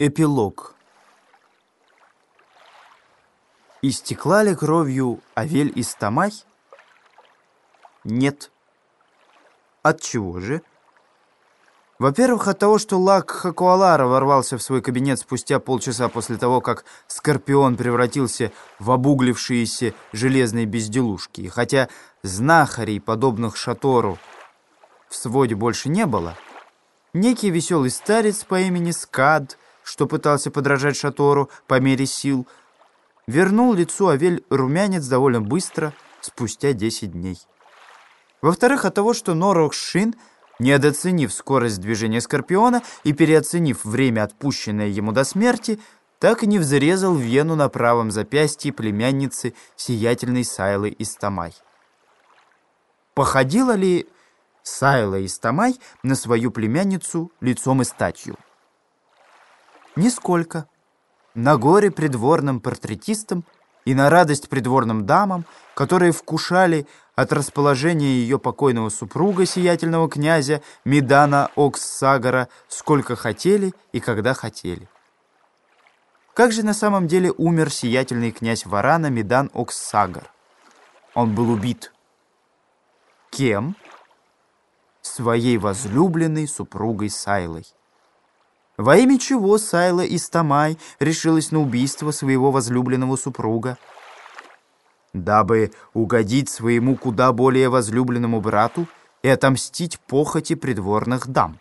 Эпилог Истекла ли кровью Авель и Стамай? Нет. От чего же? Во-первых, от того, что Лак Хакуалара ворвался в свой кабинет спустя полчаса после того, как Скорпион превратился в обуглившиеся железные безделушки. И хотя знахарей, подобных Шатору, в своде больше не было, некий веселый старец по имени Скад, что пытался подражать Шатору по мере сил, вернул лицу Авель румянец довольно быстро, спустя 10 дней. Во-вторых, от того, что Норок Шин — Недооценив скорость движения Скорпиона и переоценив время, отпущенное ему до смерти, так и не взрезал вену на правом запястье племянницы сиятельной Сайлы Истамай. Походила ли Сайла Истамай на свою племянницу лицом и статью? Нисколько. На горе придворным портретистам и на радость придворным дамам, которые вкушали от расположения ее покойного супруга, сиятельного князя Медана Окссагара, сколько хотели и когда хотели. Как же на самом деле умер сиятельный князь Варана Медан Окссагар? Он был убит. Кем? Своей возлюбленной супругой Сайлой. Во имя чего Сайла Истамай решилась на убийство своего возлюбленного супруга? дабы угодить своему куда более возлюбленному брату и отомстить похоти придворных дам.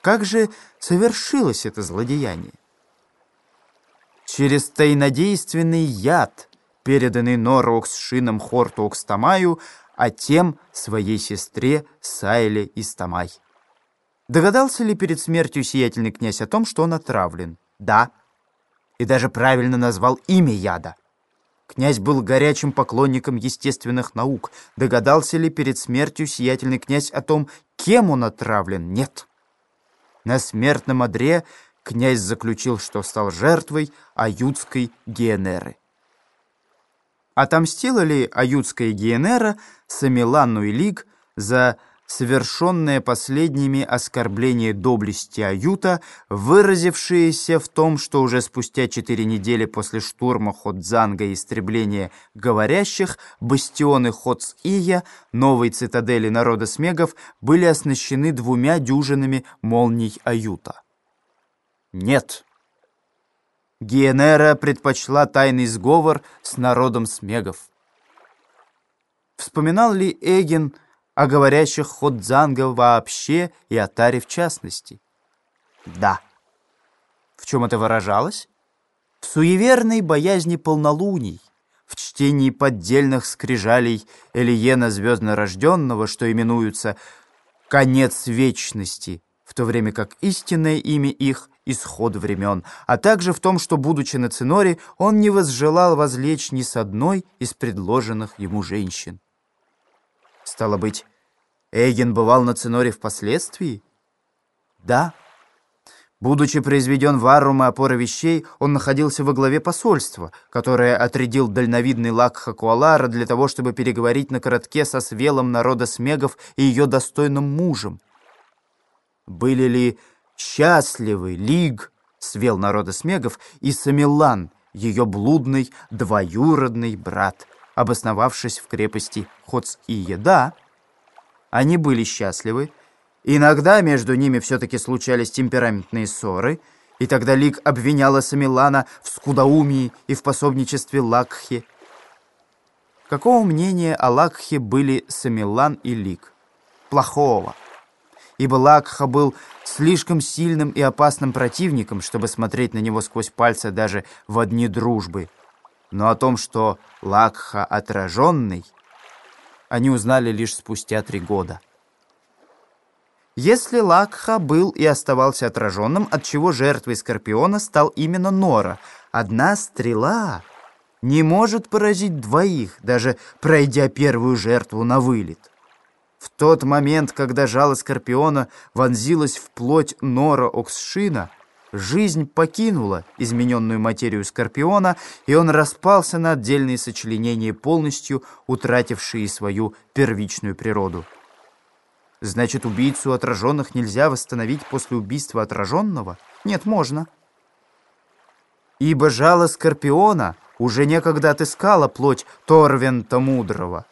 Как же совершилось это злодеяние? Через тайнодейственный яд, переданный Норокс шином Хорту а тем своей сестре Сайле Истамай. Догадался ли перед смертью сиятельный князь о том, что он отравлен? Да. И даже правильно назвал имя яда. Князь был горячим поклонником естественных наук. Догадался ли перед смертью сиятельный князь о том, кем он отравлен? Нет. На смертном одре князь заключил, что стал жертвой аютской Генеры. Отомстила ли аютская Генера Самилану и Лиг за совершенное последними оскорбление доблести Аюта, выразившееся в том, что уже спустя четыре недели после штурма Ходзанга и истребления говорящих, бастионы Ходс-Ия, новой цитадели народа Смегов, были оснащены двумя дюжинами молний Аюта. Нет. Гиенера предпочла тайный сговор с народом Смегов. Вспоминал ли Эгин, о говорящих Ходзанга вообще и о Таре в частности? Да. В чем это выражалось? В суеверной боязни полнолуний, в чтении поддельных скрижалей Элиена Звезднорожденного, что именуются «конец вечности», в то время как истинное имя их — исход времен, а также в том, что, будучи на Циноре, он не возжелал возлечь ни с одной из предложенных ему женщин. Стало быть, Эйген бывал на Циноре впоследствии? Да. Будучи произведен в Аррума опоры вещей, он находился во главе посольства, которое отрядил дальновидный лак Хакуалара для того, чтобы переговорить на коротке со свелом народа Смегов и ее достойным мужем. Были ли счастливы Лиг, свел народа Смегов, и Самилан, ее блудный двоюродный брат, обосновавшись в крепости Хоц-Ие. Да, они были счастливы. Иногда между ними все-таки случались темпераментные ссоры, и тогда Лик обвиняла Самилана в скудоумии и в пособничестве Лакхе. Какого мнения о Лакхе были Самилан и Лик? Плохого. Ибо Лакха был слишком сильным и опасным противником, чтобы смотреть на него сквозь пальцы даже в одни дружбы но о том, что Лакха отраженный, они узнали лишь спустя три года. Если Лакха был и оставался отраженным, отчего жертвой Скорпиона стал именно Нора, одна стрела не может поразить двоих, даже пройдя первую жертву на вылет. В тот момент, когда жало Скорпиона вонзилось в плоть Нора Оксшина, Жизнь покинула измененную материю Скорпиона, и он распался на отдельные сочленения, полностью утратившие свою первичную природу. Значит, убийцу отраженных нельзя восстановить после убийства отраженного? Нет, можно. Ибо жало Скорпиона уже некогда отыскало плоть Торвента Мудрого.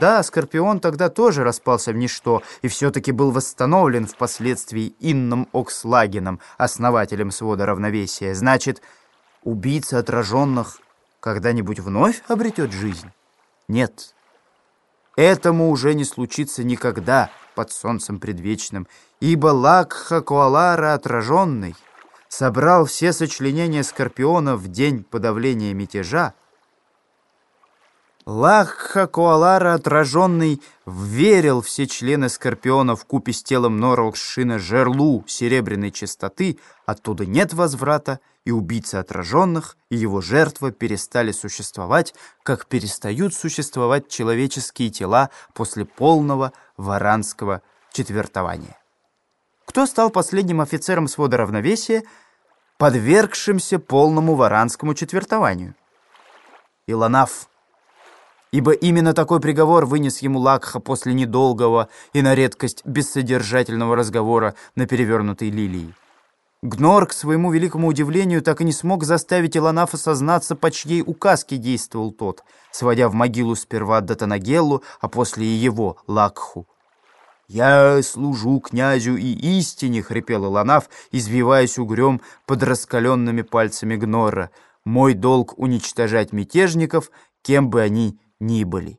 Да, Скорпион тогда тоже распался в ничто и все-таки был восстановлен впоследствии Инном Окслагеном, основателем свода равновесия. Значит, убийца отраженных когда-нибудь вновь обретет жизнь? Нет. Этому уже не случится никогда под солнцем предвечным, ибо Лакха Куалара отраженный собрал все сочленения Скорпиона в день подавления мятежа, Лакха Коалара, отраженный, верил все члены Скорпиона в купе с телом Норвокшина жерлу серебряной чистоты, оттуда нет возврата, и убийцы отраженных, и его жертва перестали существовать, как перестают существовать человеческие тела после полного варанского четвертования. Кто стал последним офицером свода равновесия, подвергшимся полному варанскому четвертованию? Илонаф ибо именно такой приговор вынес ему Лакха после недолгого и на редкость бессодержательного разговора на перевернутой лилии. Гнор, к своему великому удивлению, так и не смог заставить Илонафа сознаться, по чьей указке действовал тот, сводя в могилу сперва Датанагеллу, а после и его, Лакху. «Я служу князю и истине», — хрипел Илонаф, извиваясь угрем под раскаленными пальцами Гнора. «Мой долг — уничтожать мятежников, кем бы они ни были.